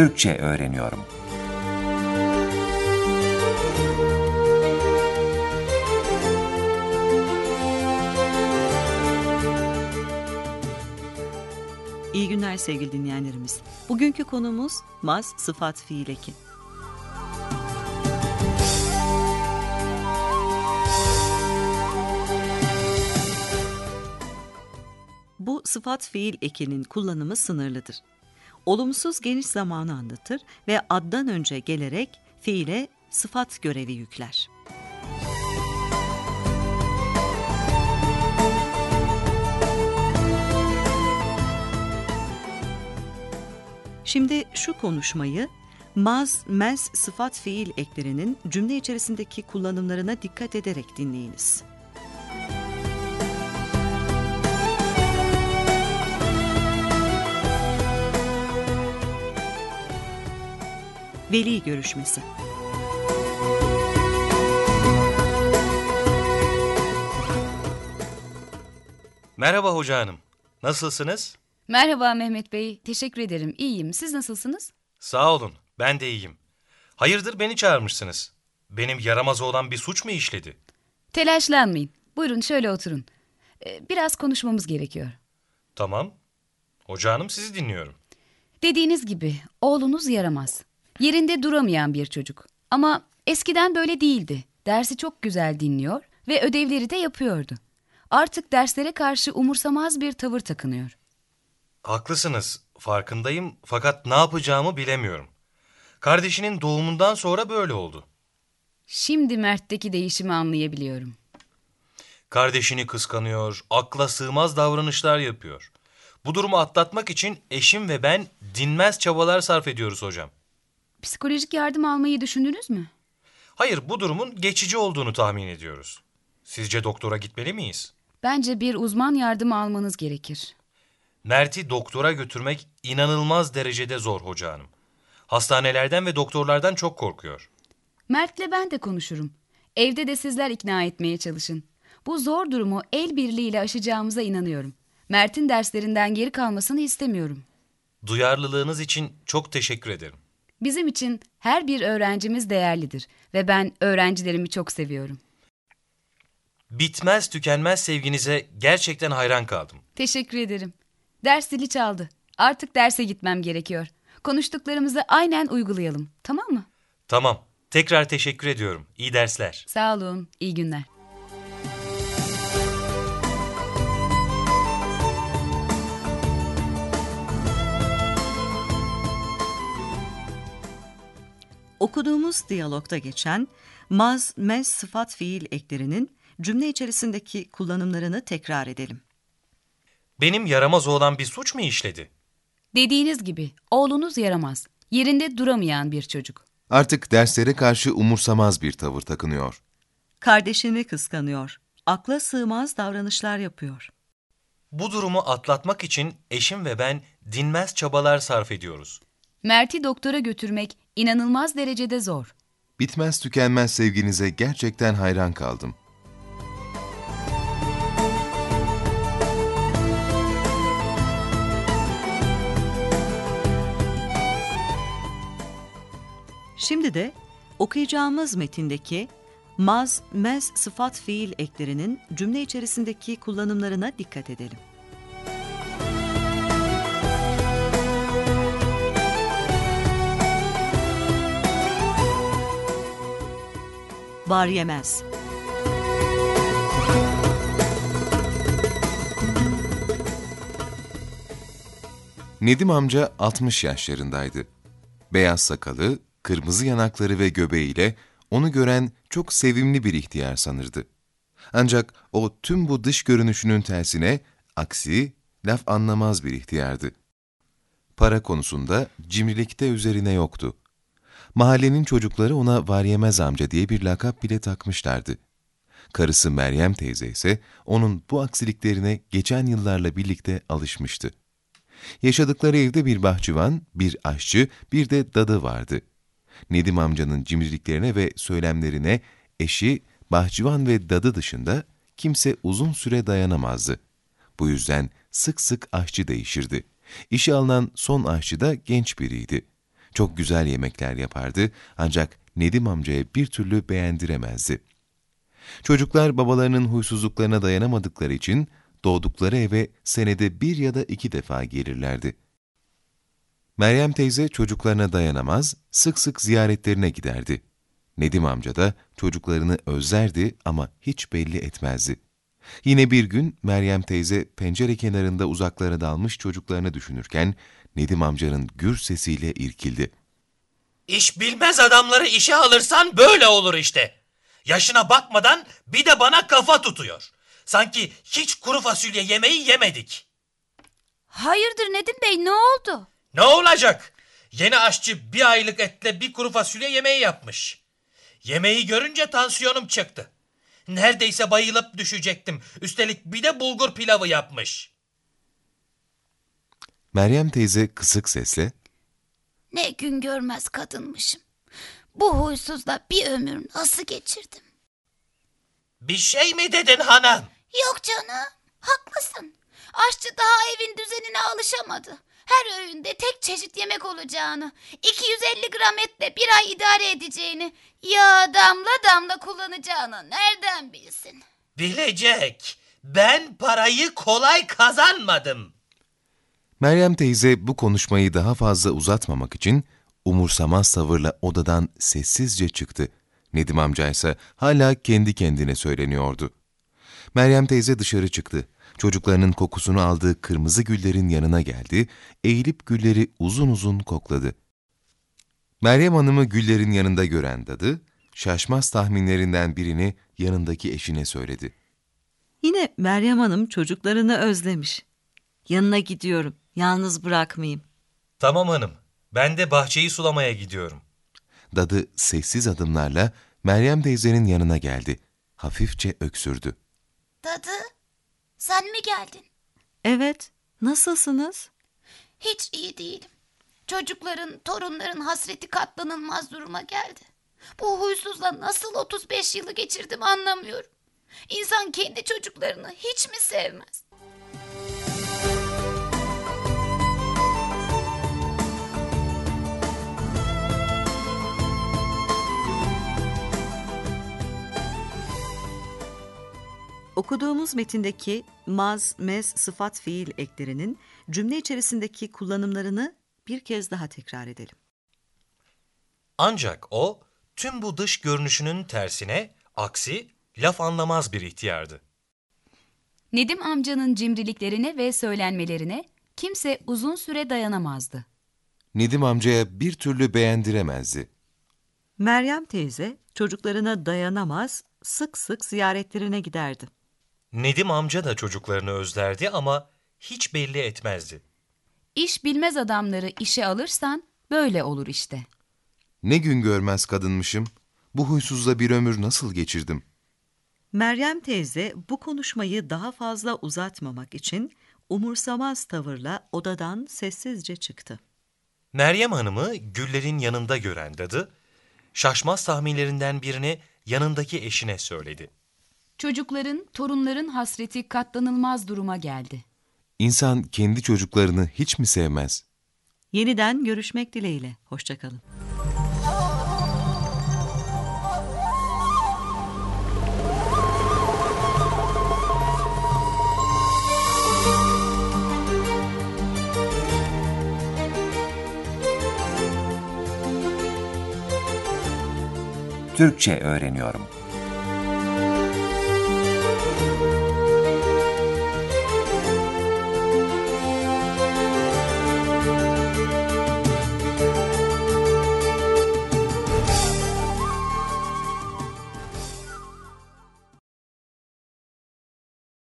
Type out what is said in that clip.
Türkçe öğreniyorum. İyi günler sevgili dinleyenlerimiz. Bugünkü konumuz maz sıfat fiil eki. Bu sıfat fiil ekinin kullanımı sınırlıdır. Olumsuz geniş zamanı anlatır ve addan önce gelerek fiile sıfat görevi yükler. Şimdi şu konuşmayı maz, mez sıfat fiil eklerinin cümle içerisindeki kullanımlarına dikkat ederek dinleyiniz. Veli görüşmesi. Merhaba hoca hanım. Nasılsınız? Merhaba Mehmet Bey, teşekkür ederim. İyiyim. Siz nasılsınız? Sağ olun. Ben de iyiyim. Hayırdır beni çağırmışsınız? Benim yaramaz olan bir suç mu işledi? Telaşlanmayın. Buyurun şöyle oturun. Ee, Biraz konuşmamız gerekiyor. Tamam. Hoca hanım sizi dinliyorum. Dediğiniz gibi oğlunuz yaramaz. Yerinde duramayan bir çocuk. Ama eskiden böyle değildi. Dersi çok güzel dinliyor ve ödevleri de yapıyordu. Artık derslere karşı umursamaz bir tavır takınıyor. Haklısınız. Farkındayım fakat ne yapacağımı bilemiyorum. Kardeşinin doğumundan sonra böyle oldu. Şimdi Mert'teki değişimi anlayabiliyorum. Kardeşini kıskanıyor, akla sığmaz davranışlar yapıyor. Bu durumu atlatmak için eşim ve ben dinmez çabalar sarf ediyoruz hocam. Psikolojik yardım almayı düşündünüz mü? Hayır, bu durumun geçici olduğunu tahmin ediyoruz. Sizce doktora gitmeli miyiz? Bence bir uzman yardımı almanız gerekir. Mert'i doktora götürmek inanılmaz derecede zor hoca hanım. Hastanelerden ve doktorlardan çok korkuyor. Mert'le ben de konuşurum. Evde de sizler ikna etmeye çalışın. Bu zor durumu el birliğiyle aşacağımıza inanıyorum. Mert'in derslerinden geri kalmasını istemiyorum. Duyarlılığınız için çok teşekkür ederim. Bizim için her bir öğrencimiz değerlidir ve ben öğrencilerimi çok seviyorum. Bitmez tükenmez sevginize gerçekten hayran kaldım. Teşekkür ederim. Ders zili çaldı. Artık derse gitmem gerekiyor. Konuştuklarımızı aynen uygulayalım. Tamam mı? Tamam. Tekrar teşekkür ediyorum. İyi dersler. Sağ olun. İyi günler. Okuduğumuz diyalogda geçen maz, mez sıfat fiil eklerinin cümle içerisindeki kullanımlarını tekrar edelim. Benim yaramaz oğlan bir suç mu işledi? Dediğiniz gibi oğlunuz yaramaz. Yerinde duramayan bir çocuk. Artık derslere karşı umursamaz bir tavır takınıyor. Kardeşini kıskanıyor. Akla sığmaz davranışlar yapıyor. Bu durumu atlatmak için eşim ve ben dinmez çabalar sarf ediyoruz. Mert'i doktora götürmek inanılmaz derecede zor. Bitmez tükenmez sevginize gerçekten hayran kaldım. Şimdi de okuyacağımız metindeki maz, mez sıfat fiil eklerinin cümle içerisindeki kullanımlarına dikkat edelim. Var yemez. Nedim amca 60 yaşlarındaydı. Beyaz sakalı, kırmızı yanakları ve göbeğiyle onu gören çok sevimli bir ihtiyar sanırdı. Ancak o tüm bu dış görünüşünün tersine, aksi, laf anlamaz bir ihtiyardı. Para konusunda cimrilikte üzerine yoktu. Mahallenin çocukları ona Varyemez amca diye bir lakap bile takmışlardı. Karısı Meryem teyze ise onun bu aksiliklerine geçen yıllarla birlikte alışmıştı. Yaşadıkları evde bir bahçıvan, bir aşçı, bir de dadı vardı. Nedim amcanın cimriliklerine ve söylemlerine eşi, bahçıvan ve dadı dışında kimse uzun süre dayanamazdı. Bu yüzden sık sık aşçı değişirdi. İşe alınan son aşçı da genç biriydi. Çok güzel yemekler yapardı ancak Nedim amcaya bir türlü beğendiremezdi. Çocuklar babalarının huysuzluklarına dayanamadıkları için doğdukları eve senede bir ya da iki defa gelirlerdi. Meryem teyze çocuklarına dayanamaz, sık sık ziyaretlerine giderdi. Nedim amca da çocuklarını özlerdi ama hiç belli etmezdi. Yine bir gün Meryem teyze pencere kenarında uzaklara dalmış çocuklarını düşünürken Nedim amcanın gür sesiyle irkildi. İş bilmez adamları işe alırsan böyle olur işte. Yaşına bakmadan bir de bana kafa tutuyor. Sanki hiç kuru fasulye yemeği yemedik. Hayırdır Nedim Bey ne oldu? Ne olacak? Yeni aşçı bir aylık etle bir kuru fasulye yemeği yapmış. Yemeği görünce tansiyonum çıktı. Neredeyse bayılıp düşecektim. Üstelik bir de bulgur pilavı yapmış. Meryem teyze kısık sesle, Ne gün görmez kadınmışım. Bu huysuzla bir ömür nasıl geçirdim? Bir şey mi dedin hanım? Yok canım, haklısın. Aşçı daha evin düzenine alışamadı. Her öğünde tek çeşit yemek olacağını, 250 gram etle bir ay idare edeceğini, ya damla damla kullanacağını nereden bilsin? Bilecek. Ben parayı kolay kazanmadım. Meryem teyze bu konuşmayı daha fazla uzatmamak için umursamaz tavırla odadan sessizce çıktı. Nedim amca ise hala kendi kendine söyleniyordu. Meryem teyze dışarı çıktı. Çocuklarının kokusunu aldığı kırmızı güllerin yanına geldi, eğilip gülleri uzun uzun kokladı. Meryem Hanım'ı güllerin yanında gören dadı, şaşmaz tahminlerinden birini yanındaki eşine söyledi. Yine Meryem Hanım çocuklarını özlemiş. Yanına gidiyorum, yalnız bırakmayayım. Tamam hanım. Ben de bahçeyi sulamaya gidiyorum. Dadı sessiz adımlarla Meryem teyzenin yanına geldi. Hafifçe öksürdü. Dadı, sen mi geldin? Evet, nasılsınız? Hiç iyi değilim. Çocukların, torunların hasreti katlanılmaz duruma geldi. Bu huysuzla nasıl 35 yılı geçirdim anlamıyorum. İnsan kendi çocuklarını hiç mi sevmez? Okuduğumuz metindeki maz, mez, sıfat, fiil eklerinin cümle içerisindeki kullanımlarını bir kez daha tekrar edelim. Ancak o tüm bu dış görünüşünün tersine, aksi, laf anlamaz bir ihtiyardı. Nedim amcanın cimriliklerine ve söylenmelerine kimse uzun süre dayanamazdı. Nedim amcaya bir türlü beğendiremezdi. Meryem teyze çocuklarına dayanamaz, sık sık ziyaretlerine giderdi. Nedim amca da çocuklarını özlerdi ama hiç belli etmezdi. İş bilmez adamları işe alırsan böyle olur işte. Ne gün görmez kadınmışım. Bu huysuzla bir ömür nasıl geçirdim? Meryem teyze bu konuşmayı daha fazla uzatmamak için umursamaz tavırla odadan sessizce çıktı. Meryem Hanım'ı güllerin yanında gören dadı, şaşmaz tahminlerinden birini yanındaki eşine söyledi. Çocukların, torunların hasreti katlanılmaz duruma geldi. İnsan kendi çocuklarını hiç mi sevmez? Yeniden görüşmek dileğiyle. Hoşçakalın. Türkçe öğreniyorum.